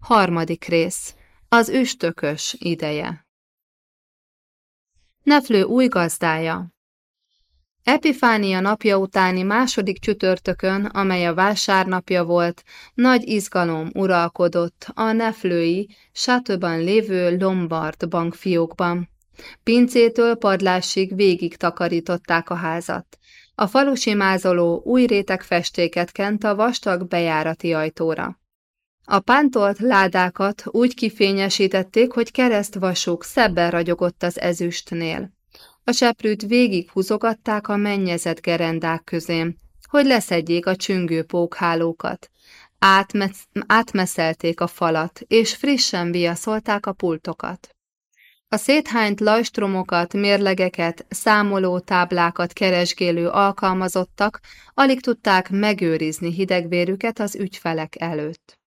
Harmadik rész. Az üstökös ideje. Neflő új gazdája. Epifánia napja utáni második csütörtökön, amely a vásárnapja volt, nagy izgalom uralkodott a neflői, sátóban lévő Lombard bankfiókban. Pincétől padlásig végig takarították a házat. A falusi mázoló új réteg festéket kent a vastag bejárati ajtóra. A pántolt ládákat úgy kifényesítették, hogy keresztvasuk szebben ragyogott az ezüstnél. A seprűt végig húzogatták a mennyezett gerendák közén, hogy leszedjék a csüngő pókhálókat. Átmesz átmeszelték a falat, és frissen viaszolták a pultokat. A széthányt lajstromokat, mérlegeket, számoló táblákat keresgélő alkalmazottak alig tudták megőrizni hidegvérüket az ügyfelek előtt.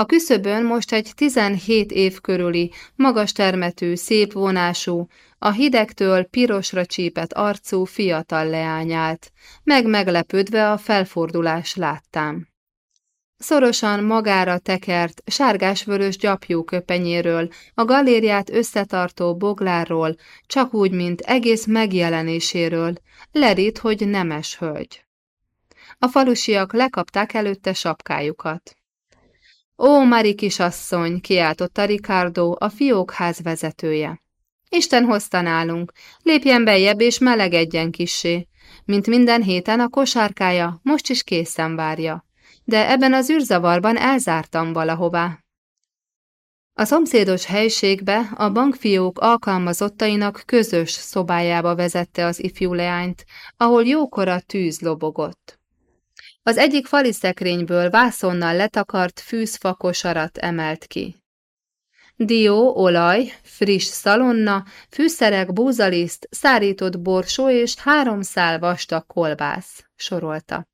A küszöbön most egy 17 év körüli, magas termetű, szép vonású, a hidegtől pirosra csípett arcú fiatal leány állt, meg meglepődve a felfordulás láttám. Szorosan magára tekert, sárgás-vörös gyapjú köpenyéről, a galériát összetartó boglárról, csak úgy, mint egész megjelenéséről, lerít, hogy nemes hölgy. A falusiak lekapták előtte sapkájukat. Ó, Mari kisasszony, kiáltotta Ricardo, a fiókház vezetője. Isten hozta nálunk, lépjen bejebb és melegedjen kissé. Mint minden héten a kosárkája most is készen várja. De ebben az űrzavarban elzártam valahová. A szomszédos helységbe a bankfiók alkalmazottainak közös szobájába vezette az ifjú leányt, ahol jókora tűz lobogott. Az egyik fali szekrényből vászonnal letakart fűzfakosarat emelt ki. Dió, olaj, friss szalonna, fűszerek, búzaliszt, szárított borsó és három szál vastag kolbász, sorolta.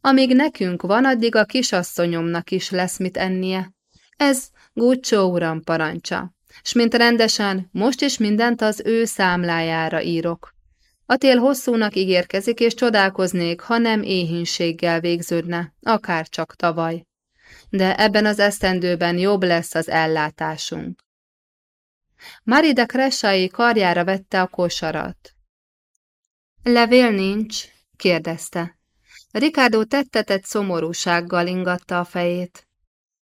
Amíg nekünk van, addig a kisasszonyomnak is lesz mit ennie. Ez Guccio uram parancsa, s mint rendesen, most is mindent az ő számlájára írok. A tél hosszúnak ígérkezik, és csodálkoznék, ha nem éhínséggel végződne, akár csak tavaly. De ebben az esztendőben jobb lesz az ellátásunk. Marida Kressai karjára vette a kosarat. Levél nincs? kérdezte. Ricardo tettetett szomorúsággal ingatta a fejét.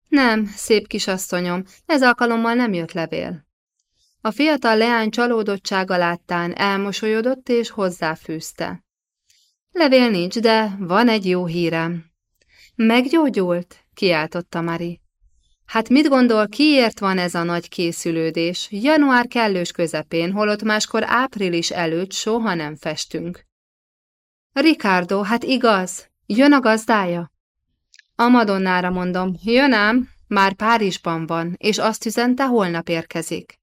Nem, szép kisasszonyom, ez alkalommal nem jött levél. A fiatal leány csalódottsága láttán elmosolyodott és hozzáfűzte. Levél nincs, de van egy jó hírem. Meggyógyult? kiáltotta Mari. Hát mit gondol, kiért van ez a nagy készülődés? Január kellős közepén, holott máskor április előtt soha nem festünk. Ricardo, hát igaz, jön a gazdája? A Madonnára mondom, jön ám, már Párizsban van, és azt üzente, holnap érkezik.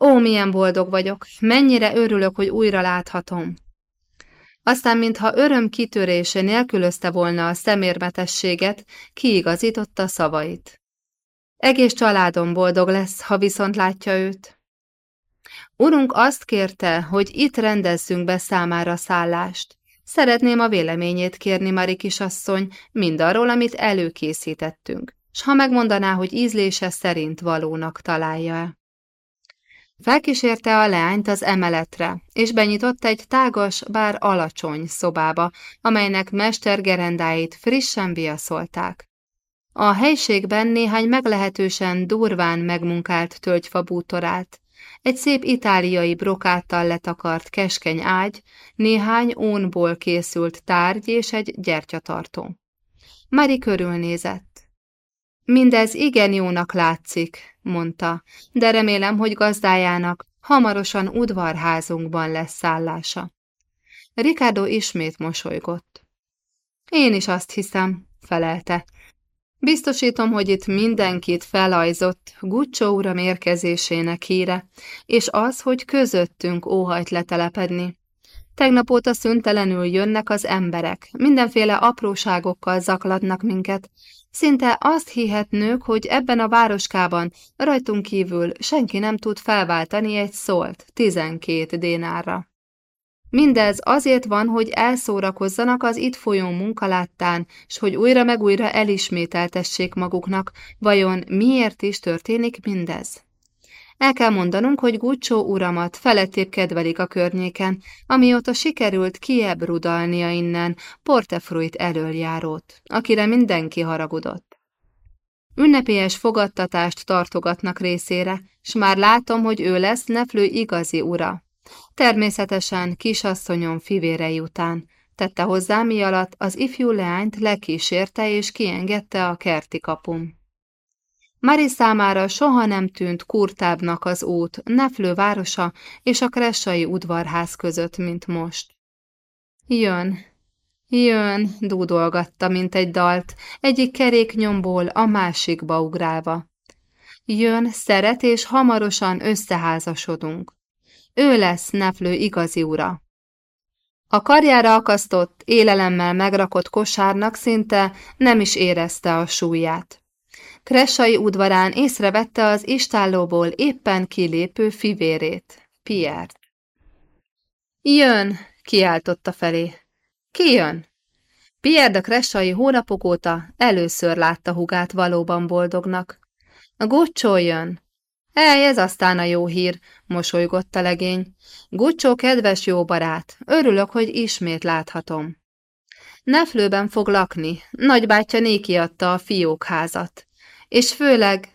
Ó, milyen boldog vagyok, mennyire örülök, hogy újra láthatom. Aztán, mintha öröm kitörése nélkülözte volna a szemérmetességet, kiigazította szavait. Egész családom boldog lesz, ha viszont látja őt. Urunk azt kérte, hogy itt rendezzünk be számára szállást. Szeretném a véleményét kérni, Mari kisasszony, mindarról, amit előkészítettünk, s ha megmondaná, hogy ízlése szerint valónak találja-e. Felkísérte a leányt az emeletre, és benyitott egy tágas, bár alacsony szobába, amelynek mestergerendáit frissen viaszolták. A helységben néhány meglehetősen durván megmunkált tölgyfa bútorát, egy szép itáliai brokáttal letakart keskeny ágy, néhány ónból készült tárgy és egy gyertyatartó. Mari körülnézett. Mindez igen jónak látszik, mondta, de remélem, hogy gazdájának hamarosan udvarházunkban lesz szállása. Ricardo ismét mosolygott. Én is azt hiszem, felelte. Biztosítom, hogy itt mindenkit felajzott Guccio uram érkezésének híre, és az, hogy közöttünk óhajt letelepedni. Tegnap óta szüntelenül jönnek az emberek, mindenféle apróságokkal zaklatnak minket, Szinte azt hihetnők, hogy ebben a városkában rajtunk kívül senki nem tud felváltani egy szólt tizenkét dénárra. Mindez azért van, hogy elszórakozzanak az itt folyó munkaláttán, s hogy újra meg újra elismételtessék maguknak, vajon miért is történik mindez. El kell mondanunk, hogy Gucsó uramat felettébb kedvelik a környéken, amióta sikerült rudalnia innen Portefruit elöljárót, akire mindenki haragudott. Ünnepélyes fogadtatást tartogatnak részére, s már látom, hogy ő lesz Neflő igazi ura, Természetesen kisasszonyom fivérei után, tette hozzá, mi alatt az ifjú leányt lekísérte és kiengedte a kerti kapum. Mari számára soha nem tűnt kurtábbnak az út Neflő városa és a kressai udvarház között, mint most. Jön, jön, dúdolgatta, mint egy dalt, egyik keréknyomból a másikba ugrálva. Jön, szeret, és hamarosan összeházasodunk. Ő lesz Neflő igazi ura. A karjára akasztott, élelemmel megrakott kosárnak szinte nem is érezte a súlyát. Kressai udvarán észrevette az istállóból éppen kilépő fivérét, Piert. Jön, kiáltotta felé. Ki jön? Pierre de Kressai hónapok óta először látta hugát valóban boldognak. A Guccio jön, Ej, ez aztán a jó hír, mosolygott a legény. Gucsó kedves jó barát, örülök, hogy ismét láthatom. Neflőben fog lakni, nagybátyja néki adta a fiókházat. És főleg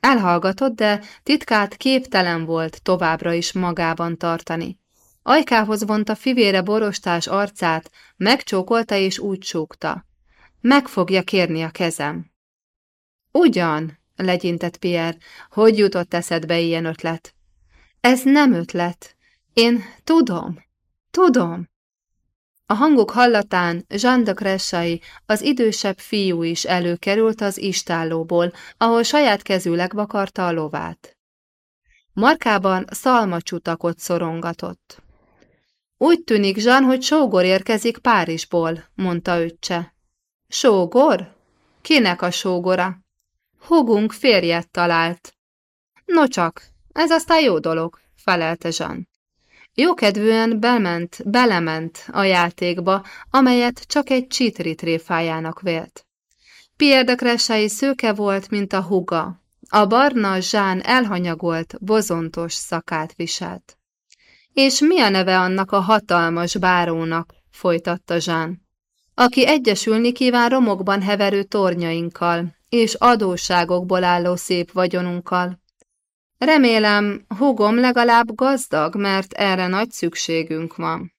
elhallgatott, de titkát képtelen volt továbbra is magában tartani. Ajkához vonta fivére borostás arcát, megcsókolta és úgy súgta. Meg fogja kérni a kezem. Ugyan, legyintett Pierre. Hogy jutott eszedbe ilyen ötlet? Ez nem ötlet. Én tudom, tudom. A hangok hallatán Jean de Cressai, az idősebb fiú is előkerült az istállóból, ahol saját kezűleg vakarta a lovát. Markában szalmacsutakot szorongatott. Úgy tűnik, Jean, hogy sógor érkezik Párizsból, mondta öccse. Sógor? Kinek a sógora? Hugunk férjet talált. No csak, ez aztán jó dolog, felelte Jean. Jókedvűen bement, belement a játékba, amelyet csak egy csitri tréfájának vélt. Pierre szőke volt, mint a huga. A barna zsán elhanyagolt, bozontos szakát viselt. És mi a neve annak a hatalmas bárónak, folytatta Zsán, aki egyesülni kíván romokban heverő tornyainkkal, és adósságokból álló szép vagyonunkkal. Remélem, hugom legalább gazdag, mert erre nagy szükségünk van.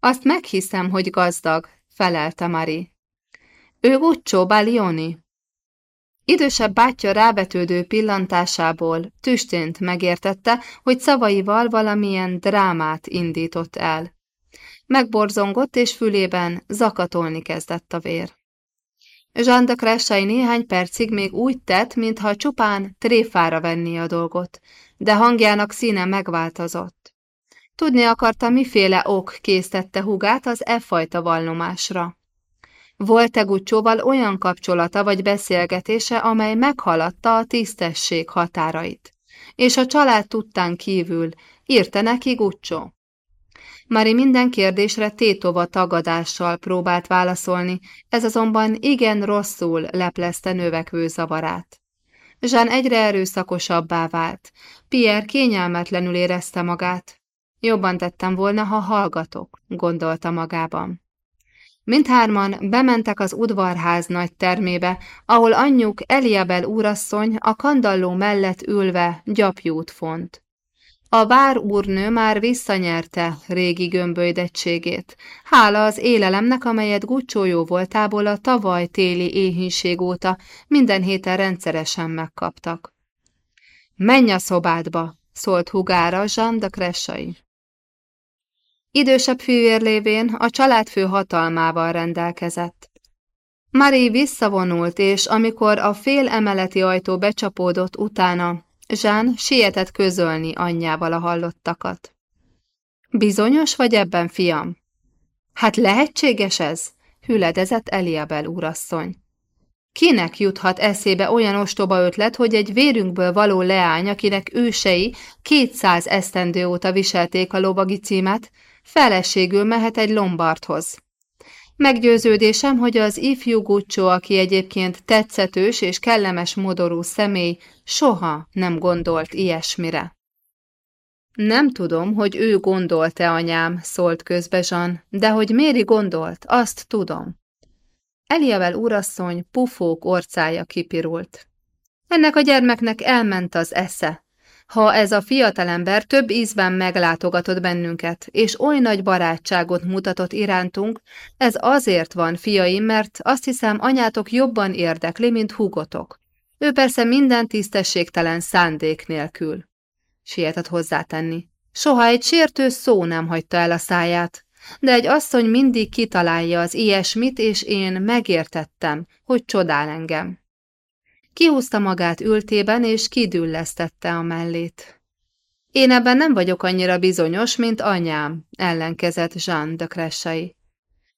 Azt meghiszem, hogy gazdag, felelte Mari. Ő Guccio Balioni. Idősebb bátyja rávetődő pillantásából tüstént megértette, hogy szavaival valamilyen drámát indított el. Megborzongott, és fülében zakatolni kezdett a vér. Jean de Cressai néhány percig még úgy tett, mintha csupán tréfára venni a dolgot, de hangjának színe megváltozott. Tudni akarta, miféle ok késztette hugát az e fajta vallomásra. Volt-e Gucsóval olyan kapcsolata vagy beszélgetése, amely meghaladta a tisztesség határait, és a család tudtán kívül írta neki Gucsó. Mari minden kérdésre tétova tagadással próbált válaszolni, ez azonban igen rosszul leplezte növekvő zavarát. Jean egyre erőszakosabbá vált. Pierre kényelmetlenül érezte magát. Jobban tettem volna, ha hallgatok, gondolta magában. Mindhárman bementek az udvarház nagy termébe, ahol anyjuk Eliabel úrasszony a kandalló mellett ülve gyapjút font. A vár úrnő már visszanyerte régi gömbölydettségét, hála az élelemnek, amelyet Gucsó jó voltából a tavaly téli éhínség óta minden héten rendszeresen megkaptak. Menj a szobádba, szólt hugára Jean de Cressai. Idősebb fűvér lévén a családfő hatalmával rendelkezett. Marie visszavonult, és amikor a fél emeleti ajtó becsapódott utána, Zsán sietett közölni anyjával a hallottakat. Bizonyos vagy ebben, fiam? Hát lehetséges ez? hüledezett Eliabel úrasszony. Kinek juthat eszébe olyan ostoba ötlet, hogy egy vérünkből való leány, akinek ősei kétszáz esztendő óta viselték a lovagi címet, feleségül mehet egy lombardhoz. Meggyőződésem, hogy az ifjú Guccio, aki egyébként tetszetős és kellemes modorú személy, soha nem gondolt ilyesmire. Nem tudom, hogy ő gondolt-e anyám, szólt közbe Jean, de hogy Méri gondolt, azt tudom. Eliavel urasszony pufók orcája kipirult. Ennek a gyermeknek elment az esze. Ha ez a fiatalember több ízben meglátogatott bennünket, és oly nagy barátságot mutatott irántunk, ez azért van, fiaim, mert azt hiszem anyátok jobban érdekli, mint húgotok. Ő persze minden tisztességtelen szándék nélkül. Sietett hozzátenni. Soha egy sértő szó nem hagyta el a száját, de egy asszony mindig kitalálja az ilyesmit, és én megértettem, hogy csodál engem. Kihúzta magát ültében, és kidüllesztette a mellét. Én ebben nem vagyok annyira bizonyos, mint anyám, ellenkezett Jean de Cressai.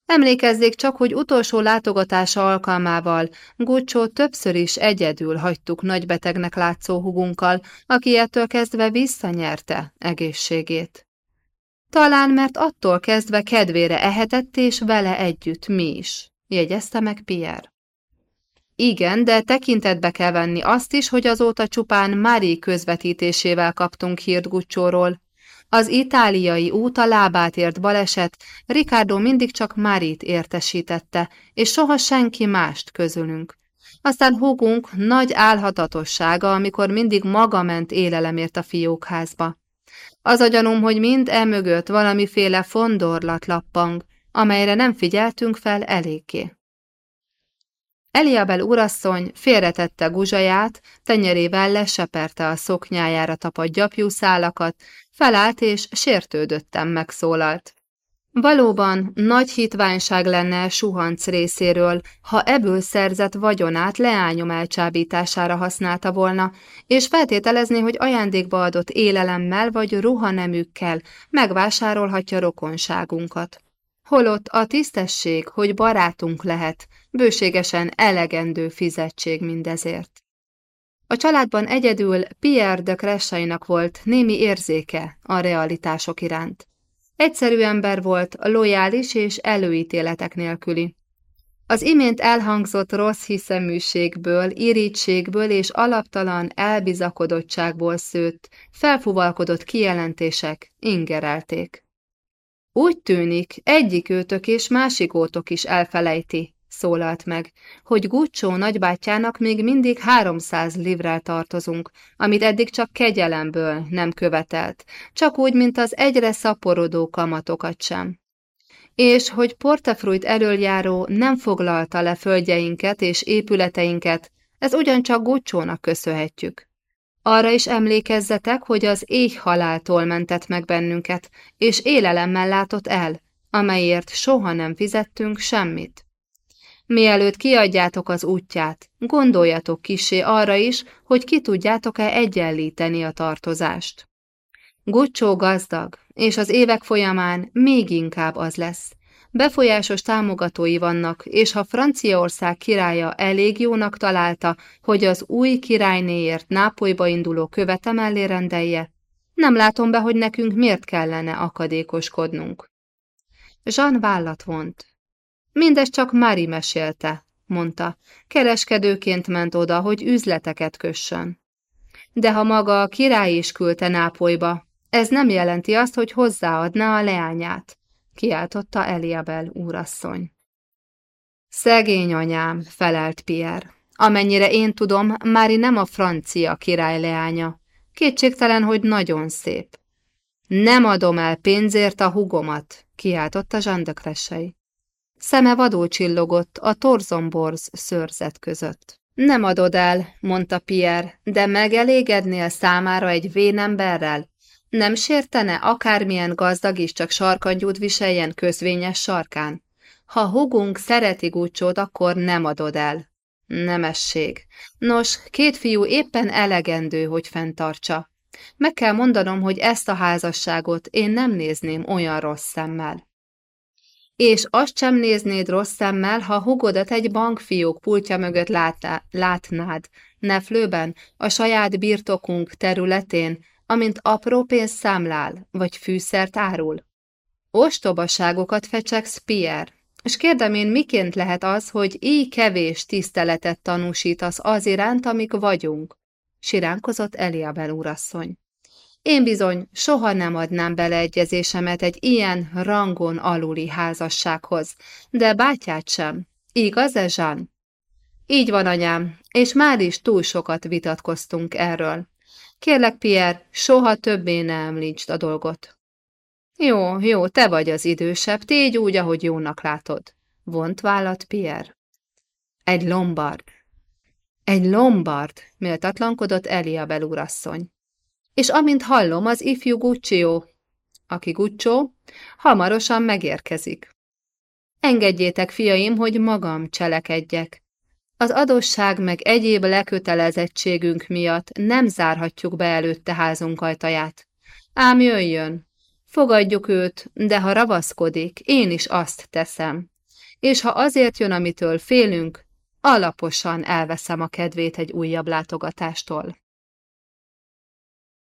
Emlékezzék csak, hogy utolsó látogatása alkalmával Guccio többször is egyedül hagytuk nagybetegnek látszó hugunkkal, aki ettől kezdve visszanyerte egészségét. Talán mert attól kezdve kedvére ehetett és vele együtt mi is, jegyezte meg Pierre. Igen, de tekintetbe kell venni azt is, hogy azóta csupán Mári közvetítésével kaptunk hírt Gucsóról. Az itáliai út a lábát ért baleset, Ricardo mindig csak Márit értesítette, és soha senki mást közülünk. Aztán húgunk nagy álhatatossága, amikor mindig maga ment élelemért a fiókházba. Az a hogy mind emögött valamiféle fondorlat lappang, amelyre nem figyeltünk fel eléggé. Eliabel urasszony félretette guzsaját, tenyerével leseperte a szoknyájára tapadt gyapjú szálakat, felállt és sértődöttem megszólalt. Valóban nagy hitványság lenne suhanc részéről, ha ebből szerzett vagyonát leányom elcsábítására használta volna, és feltételezni, hogy ajándékba adott élelemmel vagy ruhanemükkel megvásárolhatja rokonságunkat. Holott a tisztesség, hogy barátunk lehet, bőségesen elegendő fizetség mindezért. A családban egyedül Pierre de Cressainak volt némi érzéke a realitások iránt. Egyszerű ember volt, lojális és előítéletek nélküli. Az imént elhangzott rossz hiszeműségből, irítségből és alaptalan elbizakodottságból szőtt, felfuvalkodott kijelentések ingerelték. Úgy tűnik, egyik őtök és másik ótok is elfelejti, szólalt meg, hogy Guccio nagybátyjának még mindig 300 livrel tartozunk, amit eddig csak kegyelemből nem követelt, csak úgy, mint az egyre szaporodó kamatokat sem. És hogy Portefruit elöljáró nem foglalta le földjeinket és épületeinket, ez ugyancsak Gucciónak köszönhetjük. Arra is emlékezzetek, hogy az éj haláltól mentett meg bennünket, és élelemmel látott el, amelyért soha nem fizettünk semmit. Mielőtt kiadjátok az útját, gondoljatok kisé arra is, hogy ki tudjátok-e egyenlíteni a tartozást. Gucsó gazdag, és az évek folyamán még inkább az lesz. Befolyásos támogatói vannak, és ha Franciaország királya elég jónak találta, hogy az új királynéért Nápolyba induló követe mellé rendelje, nem látom be, hogy nekünk miért kellene akadékoskodnunk. Jean vállat vont. Mindez csak Mari mesélte, mondta. Kereskedőként ment oda, hogy üzleteket kössön. De ha maga a király is küldte Nápolyba, ez nem jelenti azt, hogy hozzáadná a leányát kiáltotta Eliabel úrasszony. Szegény anyám, felelt Pierre. Amennyire én tudom, Mári nem a francia király leánya. Kétségtelen, hogy nagyon szép. Nem adom el pénzért a hugomat, kiáltotta Jean. Szeme vadul csillogott a torzomborz szőrzet között. Nem adod el, mondta Pierre, de megelégednél számára egy vénemberrel, nem sértene akármilyen gazdag is csak sarkantyút viseljen közvényes sarkán? Ha hugunk szereti Gucsót, akkor nem adod el. Nemesség. Nos, két fiú éppen elegendő, hogy fenntartsa. Meg kell mondanom, hogy ezt a házasságot én nem nézném olyan rossz szemmel. És azt sem néznéd rossz szemmel, ha hugodat egy bankfiók pultja mögött látnád, neflőben, a saját birtokunk területén, amint apró pénzt számlál, vagy fűszert árul. Ostobaságokat fecsegsz, Pierre, és kérdem én, miként lehet az, hogy így kevés tiszteletet tanúsítasz az iránt, amik vagyunk? Siránkozott Eliabel úrasszony. Én bizony soha nem adnám beleegyezésemet egy ilyen rangon aluli házassághoz, de bátyát sem. Igaz-e? Így van, anyám, és már is túl sokat vitatkoztunk erről. Kérlek, Pierre, soha többé ne említsd a dolgot. Jó, jó, te vagy az idősebb, tégy úgy, ahogy jónak látod. Vont vállat Pierre. Egy lombard. Egy lombard, méltatlankodott Elia belúrasszony. És amint hallom, az ifjú Guccio, aki Guccio, hamarosan megérkezik. Engedjétek, fiaim, hogy magam cselekedjek. Az adosság meg egyéb lekötelezettségünk miatt nem zárhatjuk be előtte házunk ajtaját. Ám jöjjön, fogadjuk őt, de ha ravaszkodik, én is azt teszem. És ha azért jön, amitől félünk, alaposan elveszem a kedvét egy újabb látogatástól.